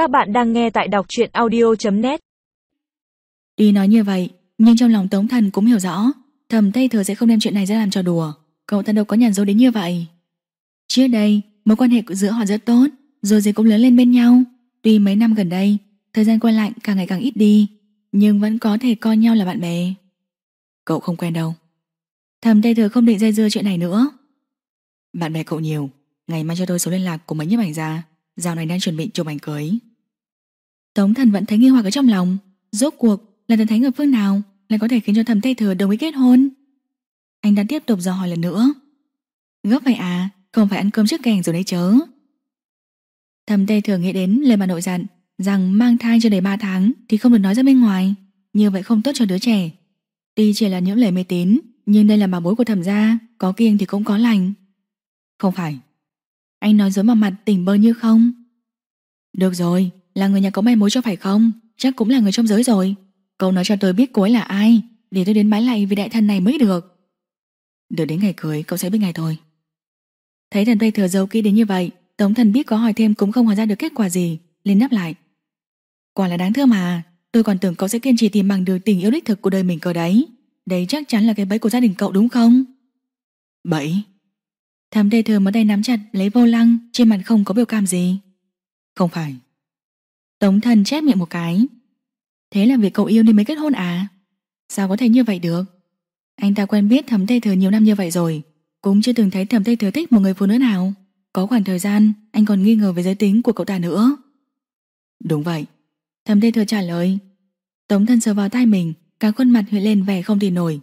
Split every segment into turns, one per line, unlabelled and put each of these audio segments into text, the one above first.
Các bạn đang nghe tại đọc truyện audio.net
đi nói như vậy, nhưng trong lòng Tống Thần cũng hiểu rõ, thầm Tây Thừa sẽ không đem chuyện này ra làm trò đùa. Cậu ta đâu có nhàn dối đến như vậy. Trước đây, mối quan hệ giữa họ rất tốt, rồi gì cũng lớn lên bên nhau. Tuy mấy năm gần đây, thời gian qua lại càng ngày càng ít đi, nhưng vẫn có thể coi nhau là bạn bè. Cậu không quen đâu. Thầm Tây Thừa không định dây dưa chuyện này nữa. Bạn bè cậu nhiều, ngày mai cho tôi số liên lạc của mấy nhiếp ảnh gia, dạo này đang chuẩn bị chụp ảnh cưới. Tống thần vẫn thấy nghi hoặc ở trong lòng, rốt cuộc là thần thánh ở phương nào lại có thể khiến cho thầm Tây Thừa đồng ý kết hôn. Anh đã tiếp tục dò hỏi lần nữa. Gấp vậy à, không phải ăn cơm trước kèn rồi đấy chớ. Thầm Tây Thừa nghĩ đến lời bà nội dặn rằng mang thai cho đầy 3 tháng thì không được nói ra bên ngoài, như vậy không tốt cho đứa trẻ. Tuy chỉ là những lời mê tín, nhưng đây là bà bối của thẩm gia, có kiêng thì cũng có lành. Không phải. Anh nói dối mà mặt tỉnh bơ như không. Được rồi, là người nhà có mai mối cho phải không? Chắc cũng là người trong giới rồi. Cậu nói cho tôi biết cô ấy là ai, để tôi đến bái lại vì đại thần này mới được. Đợi đến ngày cưới cậu sẽ biết ngày thôi. Thấy thần Tây thừa dâu kỹ đến như vậy, Tống thần biết có hỏi thêm cũng không hỏi ra được kết quả gì, liền đáp lại. Quả là đáng thương mà, tôi còn tưởng cậu sẽ kiên trì tìm bằng được tình yêu đích thực của đời mình cơ đấy. Đấy chắc chắn là cái bẫy của gia đình cậu đúng không? Bẫy? Thầm Tây thừa mở tay nắm chặt lấy vô lăng, trên mặt không có biểu cảm gì. Không phải. Tống thần chép miệng một cái. Thế là việc cậu yêu nên mới kết hôn à? Sao có thể như vậy được? Anh ta quen biết thầm Tây thừa nhiều năm như vậy rồi, cũng chưa từng thấy thầm Tây thừa thích một người phụ nữ nào. Có khoảng thời gian Anh còn nghi ngờ về giới tính của cậu ta nữa Đúng vậy Thầm Tây Thừa trả lời Tống thân sờ vào tay mình Cả khuôn mặt hiện lên vẻ không tin nổi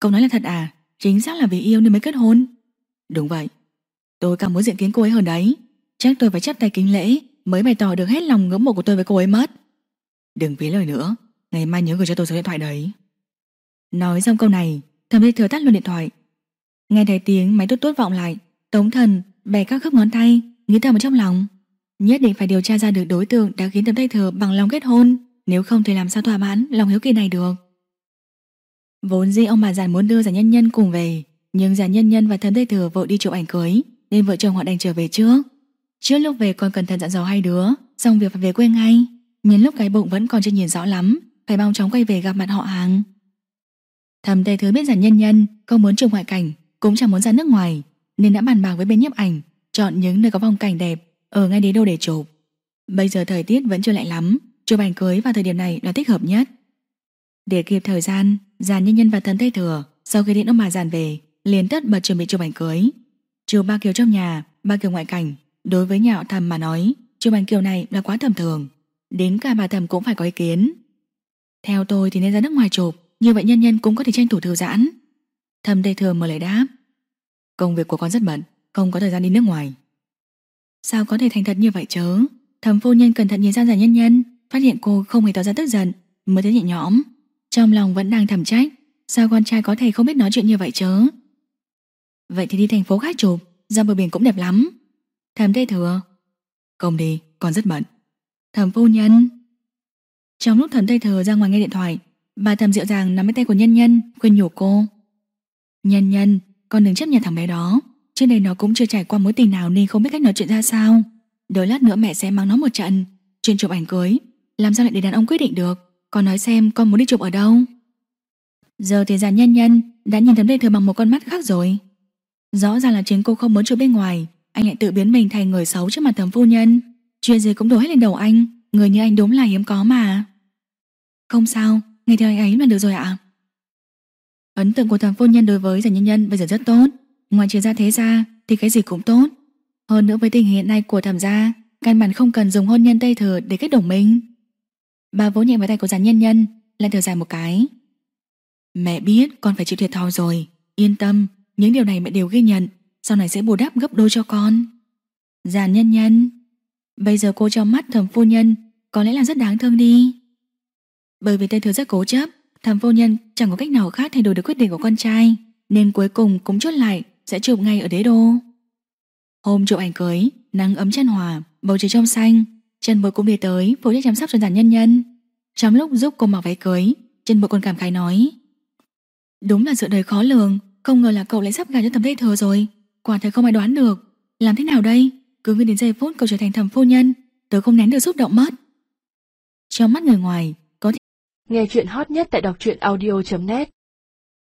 Cậu nói là thật à Chính xác là vì yêu nên mới kết hôn Đúng vậy Tôi càng muốn diện kiến cô ấy hơn đấy Chắc tôi phải chấp tay kính lễ Mới bày tỏ được hết lòng ngưỡng mộ của tôi với cô ấy mất Đừng phí lời nữa Ngày mai nhớ gửi cho tôi số điện thoại đấy Nói xong câu này Thẩm Tây Thừa tắt luôn điện thoại Nghe thấy tiếng máy tốt tốt vọng lại Tống thần bè các khớp ngón tay, nghĩ thầm ở trong lòng. Nhất định phải điều tra ra được đối tượng đã khiến Thẩm Tây Thừa bằng lòng kết hôn, nếu không thì làm sao thỏa mãn lòng hiếu kỳ này được. Vốn dĩ ông bà già muốn đưa giả nhân nhân cùng về, nhưng giả nhân nhân và Thẩm Tây Thừa vội đi chụp ảnh cưới, nên vợ chồng họ đành trở về trước. Trước lúc về còn cẩn thận dặn dò hai đứa, xong việc phải về quê ngay. Nhưng lúc cái bụng vẫn còn chưa nhìn rõ lắm, phải mau chóng quay về gặp mặt họ hàng. Thầm Tây thứ biết rằng nhân nhân không muốn chụp ngoại cảnh, cũng chẳng muốn ra nước ngoài, nên đã bàn bạc với bên nhiếp ảnh chọn những nơi có phong cảnh đẹp ở ngay đế đô để chụp. Bây giờ thời tiết vẫn chưa lạnh lắm, chụp ảnh cưới vào thời điểm này là thích hợp nhất. Để kịp thời gian, giàn nhân nhân và thần Tây Thừa sau khi điện ông bà giàn về, liền tất bật chuẩn bị chụp ảnh cưới. Chụp ba kiểu trong nhà, ba kiểu ngoại cảnh, đối với nhà họ thầm mà nói, chụp ảnh kiểu này là quá tầm thường. Đến cả bà thầm cũng phải có ý kiến. Theo tôi thì nên ra nước ngoài chụp, như vậy nhân nhân cũng có thể tranh thủ thư giãn. Thầm Tây thường mở lời đáp. Công việc của con rất bận Không có thời gian đi nước ngoài Sao có thể thành thật như vậy chớ Thẩm phu nhân cẩn thận nhìn ra giả nhân nhân Phát hiện cô không hề tỏ ra tức giận Mới thấy nhẹ nhõm Trong lòng vẫn đang thầm trách Sao con trai có thể không biết nói chuyện như vậy chớ Vậy thì đi thành phố khác chụp Ra bờ biển cũng đẹp lắm Thầm tê thừa Không đi, con rất bận. Thầm phu nhân. Trong lúc thầm tây thừa ra ngoài nghe điện thoại Bà thầm dịu dàng nắm lấy tay của nhân nhân Khuyên nhủ cô. Nhân nhân, con đừng chấp nhận thằng bé đó. Trước đây nó cũng chưa trải qua mối tình nào Nên không biết cách nói chuyện ra sao. Đợi lát nữa mẹ sẽ mang nó một trận. Chuyện chụp ảnh cưới. Làm sao lại để đàn ông quyết định được? Con nói xem con muốn đi chụp ở đâu. Giờ thì già nhân nhân Đã nhìn thấm đây thừa bằng một con mắt khác rồi. Rõ ràng là chính cô không muốn chụp bên ngoài. Anh lại tự biến mình thành người xấu trước mặt thẩm phu nhân. Chuyện gì cũng đổ hết lên đầu anh. Người như anh đúng là hiếm có mà. Không sao, nghe theo anh ấy là được rồi ạ. Ấn tượng của thẩm phu nhân đối với giải nhân nhân bây giờ rất tốt. Ngoài chuyện ra thế ra thì cái gì cũng tốt. Hơn nữa với tình hình hiện nay của thẩm gia Căn bản không cần dùng hôn nhân Tây Thừa để kết đồng minh. Bà vỗ nhẹ vào tay của giàn nhân nhân Lên thở dài một cái. Mẹ biết con phải chịu thiệt thòi rồi. Yên tâm, những điều này mẹ đều ghi nhận. Sau này sẽ bù đắp gấp đôi cho con. Giàn nhân nhân. Bây giờ cô cho mắt thẩm phu nhân, Có lẽ là rất đáng thương đi. Bởi vì Tây Thừa rất cố chấp Thẩm phu nhân chẳng có cách nào khác thay đổi được quyết định của con trai, Nên cuối cùng cũng chốt lại Sẽ chụp ngay ở đế đô. Hôm chụp ảnh cưới, Nắng ấm chân hòa, Bầu trời trong xanh, chân bội cũng đi tới, Phụ trách chăm sóc cho giản nhân nhân. Trong lúc giúp cô mặc váy cưới, chân bội còn cảm khái nói, Đúng là sự đời khó lường, Không ngờ là cậu lại sắp gả cho thẩm tây thừa rồi. Quả thật không ai đoán được. Làm thế nào đây? Cứ nghĩ đến giây phút cậu trở thành thẩm phu nhân, Tớ không nén được xúc động mất. Trong mắt người ngoài, Có thể
Nghe chuyện hot nhất tại đọc truyện audio.net